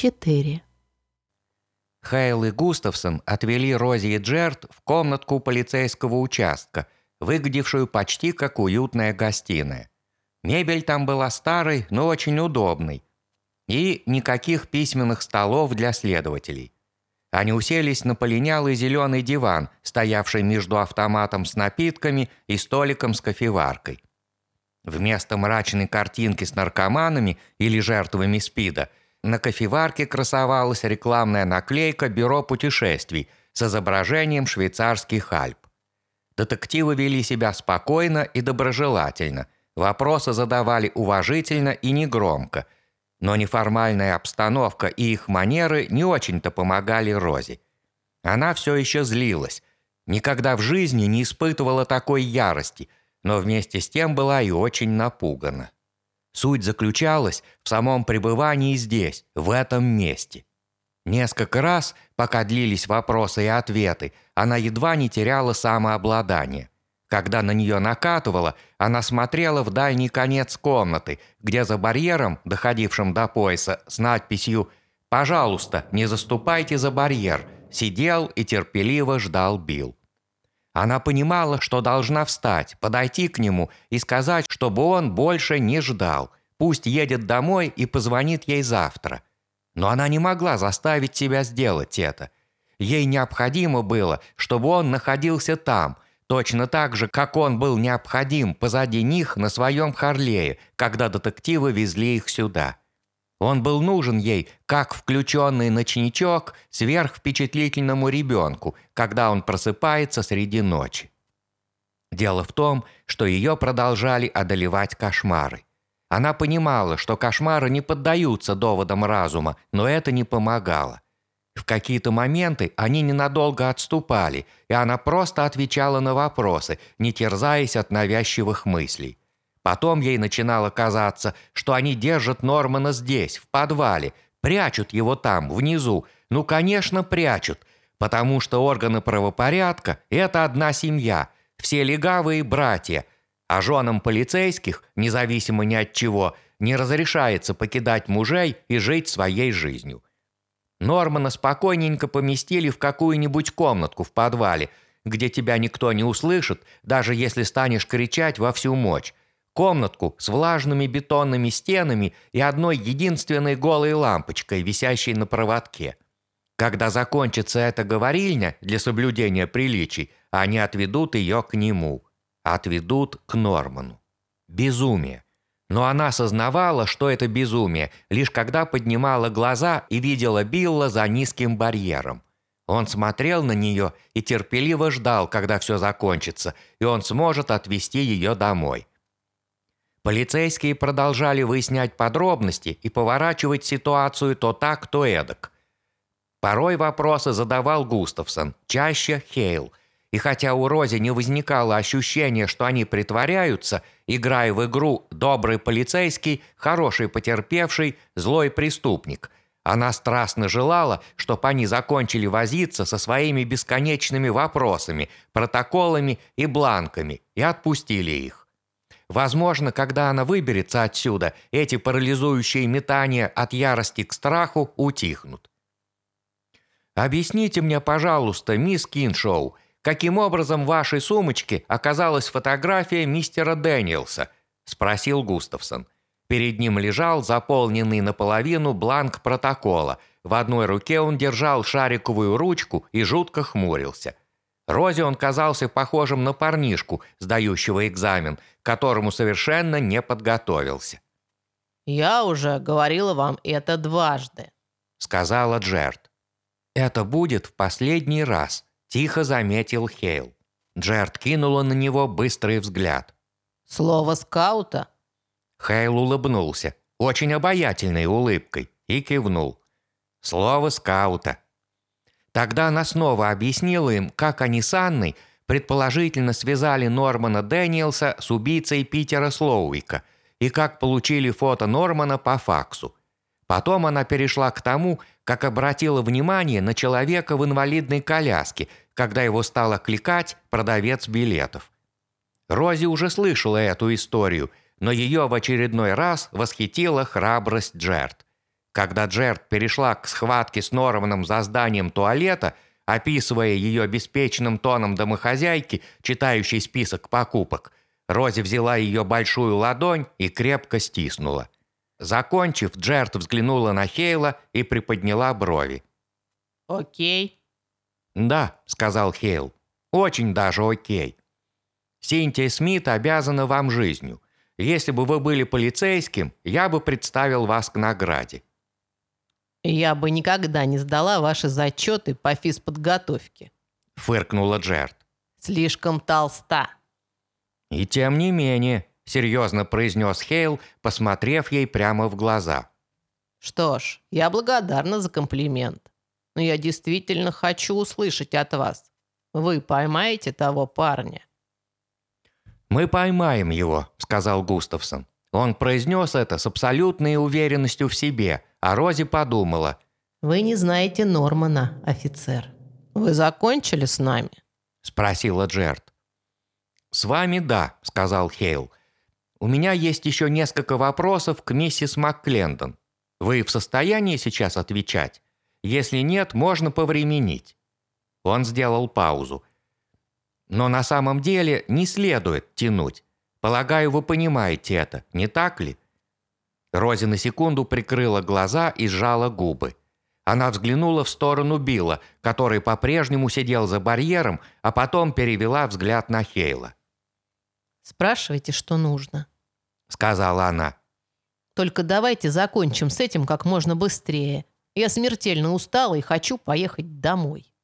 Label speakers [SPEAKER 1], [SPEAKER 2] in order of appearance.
[SPEAKER 1] 4.
[SPEAKER 2] Хейл и Густавсон отвели Рози и Джерт в комнатку полицейского участка, выглядевшую почти как уютная гостиная. Мебель там была старой, но очень удобной. И никаких письменных столов для следователей. Они уселись на полинялый зеленый диван, стоявший между автоматом с напитками и столиком с кофеваркой. Вместо мрачной картинки с наркоманами или жертвами СПИДа на кофеварке красовалась рекламная наклейка «Бюро путешествий» с изображением швейцарских Альп. Детективы вели себя спокойно и доброжелательно, вопросы задавали уважительно и негромко – но неформальная обстановка и их манеры не очень-то помогали Розе. Она все еще злилась. Никогда в жизни не испытывала такой ярости, но вместе с тем была и очень напугана. Суть заключалась в самом пребывании здесь, в этом месте. Несколько раз, пока длились вопросы и ответы, она едва не теряла самообладание. Когда на нее накатывало, она смотрела в дальний конец комнаты, где за барьером, доходившим до пояса, с надписью «Пожалуйста, не заступайте за барьер», сидел и терпеливо ждал Билл. Она понимала, что должна встать, подойти к нему и сказать, чтобы он больше не ждал. Пусть едет домой и позвонит ей завтра. Но она не могла заставить себя сделать это. Ей необходимо было, чтобы он находился там – Точно так же, как он был необходим позади них на своем Харлее, когда детективы везли их сюда. Он был нужен ей, как включенный ночничок сверхвпечатлительному ребенку, когда он просыпается среди ночи. Дело в том, что ее продолжали одолевать кошмары. Она понимала, что кошмары не поддаются доводам разума, но это не помогало. В какие-то моменты они ненадолго отступали, и она просто отвечала на вопросы, не терзаясь от навязчивых мыслей. Потом ей начинало казаться, что они держат Нормана здесь, в подвале, прячут его там, внизу. Ну, конечно, прячут, потому что органы правопорядка – это одна семья, все легавые братья, а женам полицейских, независимо ни от чего, не разрешается покидать мужей и жить своей жизнью. Нормана спокойненько поместили в какую-нибудь комнатку в подвале, где тебя никто не услышит, даже если станешь кричать во всю мощь. Комнатку с влажными бетонными стенами и одной единственной голой лампочкой, висящей на проводке. Когда закончится эта говорильня для соблюдения приличий, они отведут ее к нему. Отведут к Норману. Безумие. Но она осознавала, что это безумие, лишь когда поднимала глаза и видела Билла за низким барьером. Он смотрел на нее и терпеливо ждал, когда все закончится, и он сможет отвезти ее домой. Полицейские продолжали выяснять подробности и поворачивать ситуацию то так, то эдак. Порой вопросы задавал Густавсон, чаще Хейл – и хотя у Рози не возникало ощущения, что они притворяются, играя в игру «добрый полицейский», «хороший потерпевший», «злой преступник», она страстно желала, чтобы они закончили возиться со своими бесконечными вопросами, протоколами и бланками и отпустили их. Возможно, когда она выберется отсюда, эти парализующие метания от ярости к страху утихнут. «Объясните мне, пожалуйста, мисс Киншоу», каким образом в вашей сумочке оказалась фотография мистера Дэниелса?» – спросил Густавсон. Перед ним лежал заполненный наполовину бланк протокола. В одной руке он держал шариковую ручку и жутко хмурился. Розе он казался похожим на парнишку, сдающего экзамен, к которому совершенно не подготовился.
[SPEAKER 3] «Я уже говорила вам это дважды», —
[SPEAKER 2] сказала Джерт. «Это будет в последний раз», Тихо заметил Хейл. Джерд кинула на него быстрый взгляд.
[SPEAKER 3] «Слово скаута?»
[SPEAKER 2] Хейл улыбнулся, очень обаятельной улыбкой, и кивнул. «Слово скаута». Тогда она снова объяснила им, как они с Анной предположительно связали Нормана Дэниелса с убийцей Питера Слоуика и как получили фото Нормана по факсу. Потом она перешла к тому, как обратила внимание на человека в инвалидной коляске, когда его стала кликать продавец билетов. Рози уже слышала эту историю, но ее в очередной раз восхитила храбрость Джерт. Когда Джерт перешла к схватке с Норманом за зданием туалета, описывая ее беспечным тоном домохозяйки, читающей список покупок, Рози взяла ее большую ладонь и крепко стиснула. Закончив, Джерт взглянула на Хейла и приподняла брови.
[SPEAKER 3] Окей.
[SPEAKER 2] «Да», — сказал Хейл, — «очень даже окей. Синтия Смит обязана вам жизнью. Если бы вы были полицейским, я бы представил вас к награде».
[SPEAKER 3] Я бы никогда не сдала ваши зачеты по физподготовке.
[SPEAKER 2] Фыркнула Джерт.
[SPEAKER 3] Слишком толста.
[SPEAKER 2] «И тем не менее», — серьезно произнес Хейл, посмотрев ей прямо в глаза.
[SPEAKER 3] Что ж, я благодарна за комплимент. Но я действительно хочу услышать от вас. Вы поймаете того парня?
[SPEAKER 2] «Мы поймаем его», — сказал Густавсон. Он произнес это с абсолютной уверенностью в себе, а Рози подумала.
[SPEAKER 3] Вы не знаете Нормана, офицер. Вы закончили с нами?
[SPEAKER 2] Спросила Джерт. «С вами да», — сказал Хейл. «У меня есть еще несколько вопросов к миссис МакКлендон. Вы в состоянии сейчас отвечать? Если нет, можно повременить». Он сделал паузу. «Но на самом деле не следует тянуть. Полагаю, вы понимаете это, не так ли?» Рози на секунду прикрыла глаза и сжала губы. Она взглянула в сторону Билла, который по-прежнему сидел за барьером, а потом перевела взгляд на Хейла.
[SPEAKER 3] «Спрашивайте, что нужно», —
[SPEAKER 2] сказала она.
[SPEAKER 3] «Только давайте закончим с этим как можно быстрее. Я смертельно устала и хочу поехать домой».